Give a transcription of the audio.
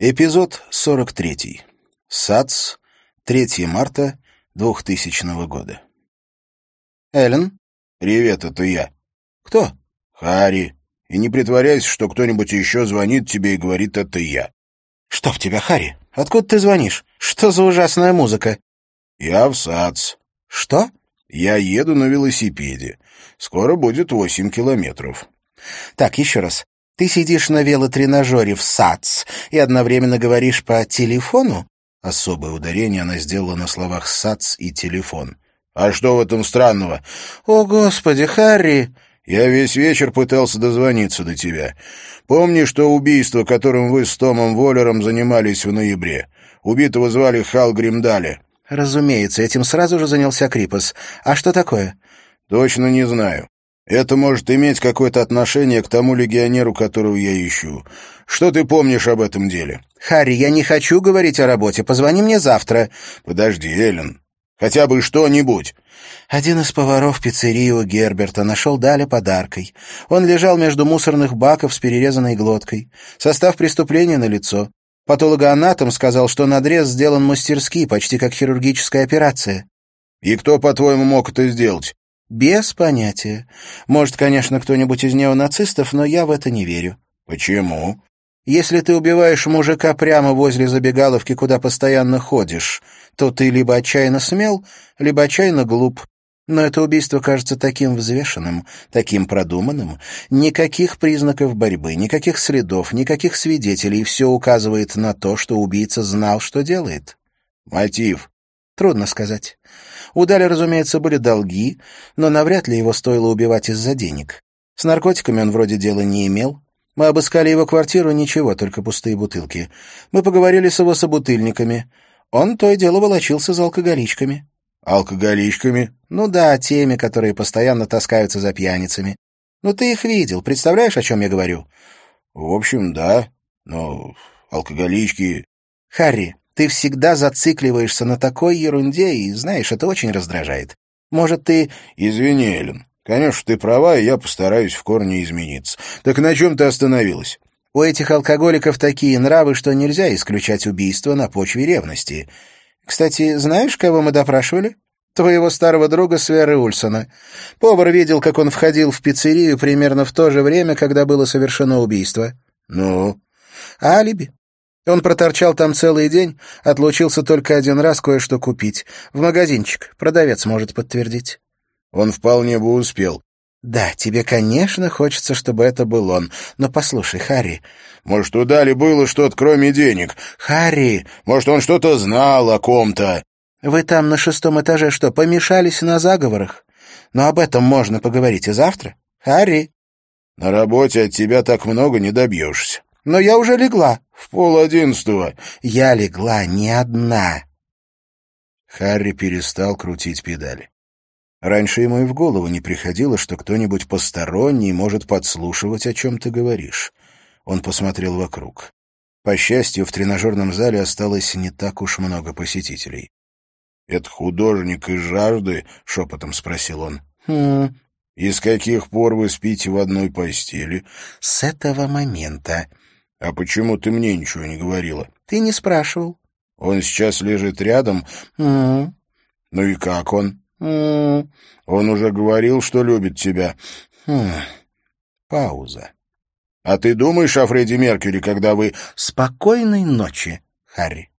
Эпизод 43. САЦ. 3 марта 2000 года. Эллен? Привет, это я. Кто? Харри. И не притворяйся, что кто-нибудь еще звонит тебе и говорит «это я». Что в тебя, Харри? Откуда ты звонишь? Что за ужасная музыка? Я в САЦ. Что? Я еду на велосипеде. Скоро будет восемь километров. Так, еще раз. Ты сидишь на велотренажере в САЦ и одновременно говоришь по телефону? Особое ударение она сделала на словах «САЦ» и «телефон». «А что в этом странного?» «О, Господи, Харри!» «Я весь вечер пытался дозвониться до тебя. Помнишь то убийство, которым вы с Томом Воллером занимались в ноябре? Убитого звали Хал Гримдали». «Разумеется, этим сразу же занялся Крипос. А что такое?» «Точно не знаю. Это может иметь какое-то отношение к тому легионеру, которого я ищу. Что ты помнишь об этом деле? Харри, я не хочу говорить о работе. Позвони мне завтра. Подожди, Эллен. Хотя бы что-нибудь. Один из поваров пиццерии у Герберта нашел Даля подаркой. Он лежал между мусорных баков с перерезанной глоткой. Состав преступления налицо. Патологоанатом сказал, что надрез сделан мастерски, почти как хирургическая операция. И кто, по-твоему, мог это сделать? Без понятия. Может, конечно, кто-нибудь из неонацистов, но я в это не верю. Почему? Если ты убиваешь мужика прямо возле забегаловки, куда постоянно ходишь, то ты либо отчаянно смел, либо отчаянно глуп. Но это убийство кажется таким взвешенным, таким продуманным. Никаких признаков борьбы, никаких следов, никаких свидетелей. Все указывает на то, что убийца знал, что делает. Мотив? Трудно сказать. У Дали, разумеется, были долги, но навряд ли его стоило убивать из-за денег. С наркотиками он вроде дела не имел. Мы обыскали его квартиру, ничего, только пустые бутылки. Мы поговорили с его собутыльниками. Он то и дело волочился за алкоголичками. Алкоголичками? Ну да, теми, которые постоянно таскаются за пьяницами. Ну ты их видел, представляешь, о чем я говорю? В общем, да, но алкоголички... Харри, ты всегда зацикливаешься на такой ерунде, и, знаешь, это очень раздражает. Может, ты... Извини, Эллен. Конечно, ты права, и я постараюсь в корне измениться. Так на чем ты остановилась? У этих алкоголиков такие нравы, что нельзя исключать убийство на почве ревности. Кстати, знаешь, кого мы допрашивали? Твоего старого друга Сверы Ульсона. Повар видел, как он входил в пиццерию примерно в то же время, когда было совершено убийство. Ну? Алиби. Он проторчал там целый день, отлучился только один раз кое-что купить. В магазинчик. Продавец может подтвердить. Он вполне бы успел. Да, тебе, конечно, хочется, чтобы это был он. Но послушай, Харри... Может, у Дали было что-то, кроме денег? Харри... Может, он что-то знал о ком-то? Вы там на шестом этаже что, помешались на заговорах? Но об этом можно поговорить и завтра. Харри... На работе от тебя так много не добьешься. Но я уже легла. В пол одиннадцатого. Я легла не одна. Харри перестал крутить педали. Раньше ему и в голову не приходило, что кто-нибудь посторонний может подслушивать, о чем ты говоришь. Он посмотрел вокруг. По счастью, в тренажерном зале осталось не так уж много посетителей. — Это художник из жажды? — шепотом спросил он. — Хм. — И с каких пор вы спите в одной постели? — С этого момента. — А почему ты мне ничего не говорила? — Ты не спрашивал. — Он сейчас лежит рядом? — Угу. — Ну и как он? — Угу. — Он уже говорил, что любит тебя. — Хм. Пауза. — А ты думаешь о Фредди Меркьюри, когда вы... — Спокойной ночи, Харри.